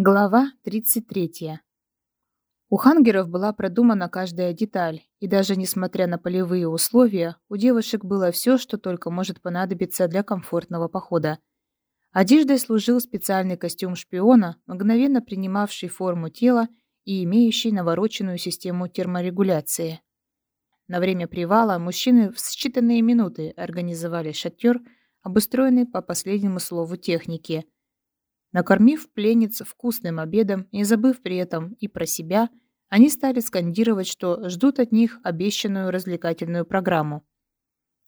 Глава 33. У хангеров была продумана каждая деталь, и даже несмотря на полевые условия, у девушек было все, что только может понадобиться для комфортного похода. Одеждой служил специальный костюм шпиона, мгновенно принимавший форму тела и имеющий навороченную систему терморегуляции. На время привала мужчины в считанные минуты организовали шатер, обустроенный по последнему слову техники – Накормив пленниц вкусным обедом, не забыв при этом и про себя, они стали скандировать, что ждут от них обещанную развлекательную программу.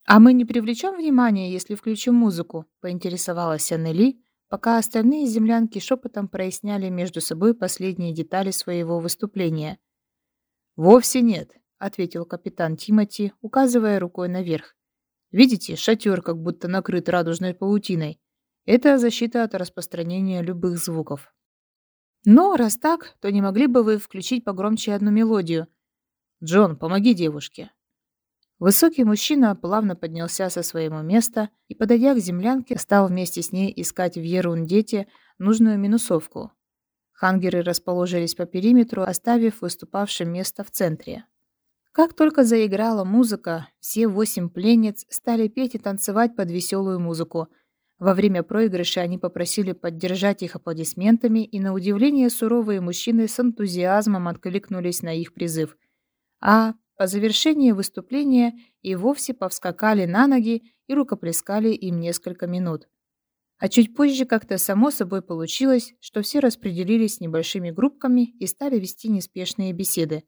«А мы не привлечем внимания, если включим музыку?» – поинтересовалась Аннели, пока остальные землянки шепотом проясняли между собой последние детали своего выступления. «Вовсе нет», – ответил капитан Тимати, указывая рукой наверх. «Видите, шатер как будто накрыт радужной паутиной. Это защита от распространения любых звуков. Но раз так, то не могли бы вы включить погромче одну мелодию? Джон, помоги девушке. Высокий мужчина плавно поднялся со своего места и, подойдя к землянке, стал вместе с ней искать в ерундете нужную минусовку. Хангеры расположились по периметру, оставив выступавшим место в центре. Как только заиграла музыка, все восемь пленниц стали петь и танцевать под веселую музыку – во время проигрыша они попросили поддержать их аплодисментами, и на удивление суровые мужчины с энтузиазмом откликнулись на их призыв. А по завершении выступления и вовсе повскакали на ноги и рукоплескали им несколько минут. А чуть позже как-то само собой получилось, что все распределились небольшими группками и стали вести неспешные беседы.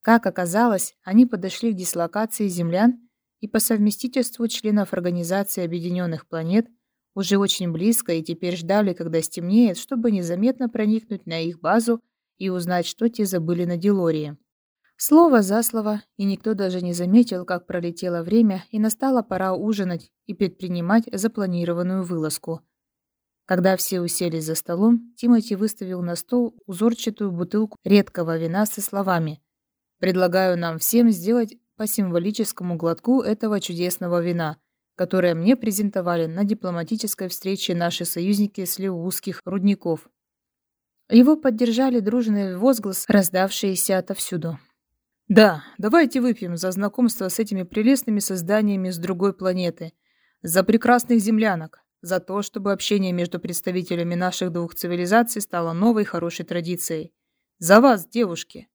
Как оказалось, они подошли к дислокации землян и по совместительству членов Организации Объединенных Планет – уже очень близко и теперь ждали, когда стемнеет, чтобы незаметно проникнуть на их базу и узнать, что те забыли на Делории. Слово за слово, и никто даже не заметил, как пролетело время, и настала пора ужинать и предпринимать запланированную вылазку. Когда все уселись за столом, Тимати выставил на стол узорчатую бутылку редкого вина со словами «Предлагаю нам всем сделать по символическому глотку этого чудесного вина, которое мне презентовали на дипломатической встрече наши союзники с Леузских рудников. Его поддержали дружный возглас, раздавшиеся отовсюду. «Да, давайте выпьем за знакомство с этими прелестными созданиями с другой планеты, за прекрасных землянок, за то, чтобы общение между представителями наших двух цивилизаций стало новой хорошей традицией. За вас, девушки!»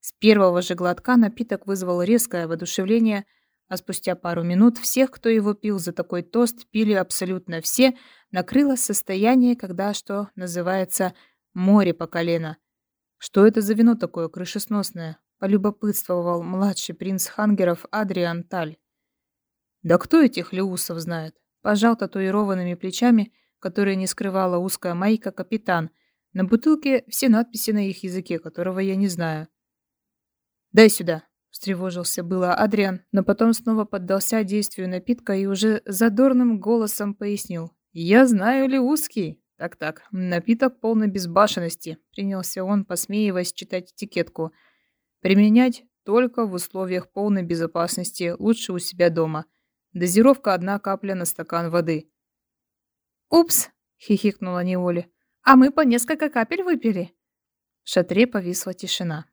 С первого же глотка напиток вызвал резкое воодушевление – а спустя пару минут всех, кто его пил за такой тост, пили абсолютно все, накрыло состояние, когда, что называется, море по колено. Что это за вино такое крышесносное? Полюбопытствовал младший принц Хангеров Адриан Таль. Да кто этих леусов знает? Пожал татуированными плечами, которые не скрывала узкая майка капитан. На бутылке все надписи на их языке, которого я не знаю. «Дай сюда», встревожился было Адриан, но потом снова поддался действию напитка и уже задорным голосом пояснил. «Я знаю Леузский». «Так-так, напиток полной безбашенности», — принялся он, посмеиваясь, читать этикетку. «Применять только в условиях полной безопасности, лучше у себя дома. Дозировка одна капля на стакан воды». «Упс!» — хихикнула Неоли. «А мы по несколько капель выпили». В шатре повисла тишина.